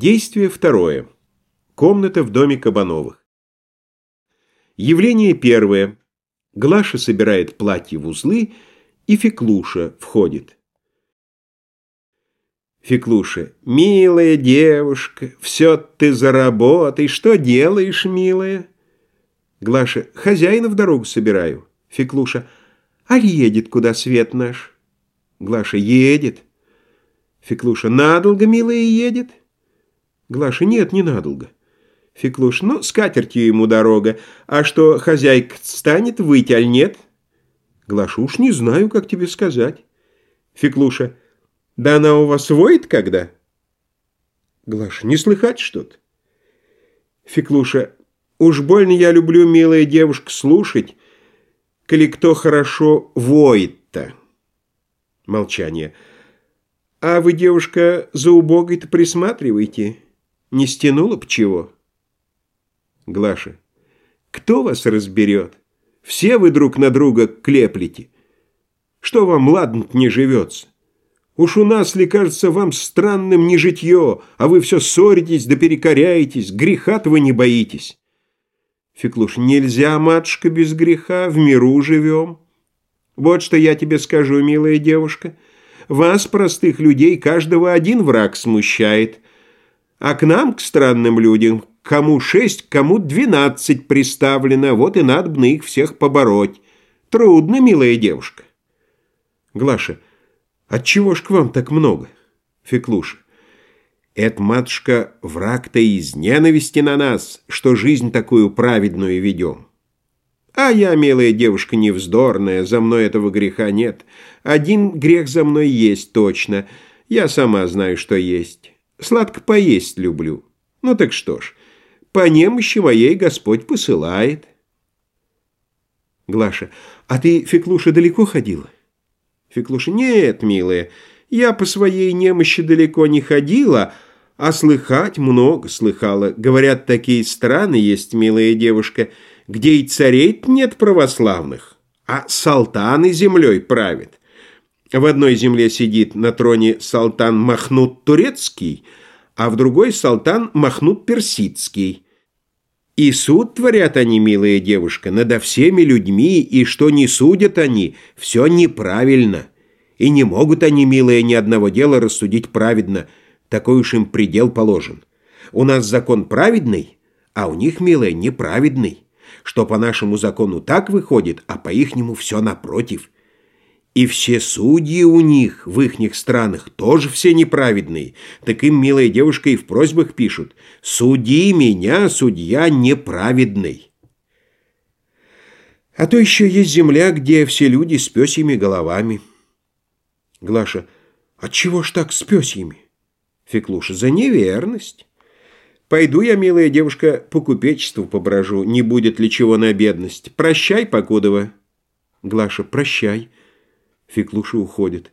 Действие второе. Комната в доме Кабановых. Явление первое. Глаша собирает платье в узлы, и Феклуша входит. Феклуша. «Милая девушка, все ты заработай. Что делаешь, милая?» Глаша. «Хозяина в дорогу собираю». Феклуша. «А едет куда свет наш?» Глаша. «Едет». Феклуша. «Надолго, милая, едет?» Глаша, нет, ненадолго. Феклуш, ну, с катертью ему дорога. А что, хозяйка станет выйти, аль нет? Глаша, уж не знаю, как тебе сказать. Феклуша, да она у вас воет когда? Глаша, не слыхать что-то. Феклуша, уж больно я люблю, милая девушка, слушать, коли кто хорошо воет-то. Молчание. А вы, девушка, за убогой-то присматриваете? Не стянуло б чего? Глаша. Кто вас разберет? Все вы друг на друга клеплете. Что вам ладно не живется? Уж у нас ли кажется вам странным не житье, а вы все ссоритесь да перекоряетесь, греха-то вы не боитесь. Феклуш, нельзя, матушка, без греха, в миру живем. Вот что я тебе скажу, милая девушка. Вас, простых людей, каждого один враг смущает – а к нам, к странным людям, кому шесть, кому двенадцать приставлено, вот и надо бы их всех побороть. Трудно, милая девушка. Глаша, отчего ж к вам так много? Феклуша, это, матушка, враг-то из ненависти на нас, что жизнь такую праведную ведем. А я, милая девушка, невздорная, за мной этого греха нет. Один грех за мной есть точно, я сама знаю, что есть». Сладко поесть люблю. Ну так что ж, по немощи моей Господь посылает. Глаша, а ты, Феклуша, далеко ходила? Феклуша, нет, милая, я по своей немощи далеко не ходила, а слыхать много слыхала. Говорят, такие страны есть, милая девушка, где и царей нет православных, а салтаны землей правят. В одной земле сидит на троне Салтан Махнут Турецкий, а в другой Салтан Махнут Персидский. И суд творят они, милая девушка, надо всеми людьми, и что не судят они, все неправильно. И не могут они, милая, ни одного дела рассудить праведно, такой уж им предел положен. У нас закон праведный, а у них, милая, неправедный, что по нашему закону так выходит, а по ихнему все напротив – и все судьи у них в ихних странах тоже все неправедные. Так им, милая девушка, и в просьбах пишут «Суди меня, судья неправедный». А то еще есть земля, где все люди с пёсьими головами. Глаша, отчего ж так с пёсьими? Феклуша, за неверность. Пойду я, милая девушка, по купечеству поброжу, не будет ли чего на бедность. Прощай, Покудова. Глаша, прощай. Феклуша уходит.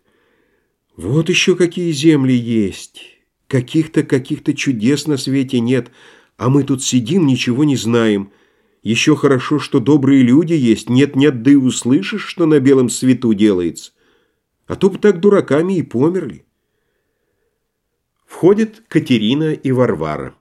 Вот еще какие земли есть. Каких-то, каких-то чудес на свете нет, а мы тут сидим, ничего не знаем. Еще хорошо, что добрые люди есть. Нет-нет, да и услышишь, что на белом свету делается. А то бы так дураками и померли. Входят Катерина и Варвара.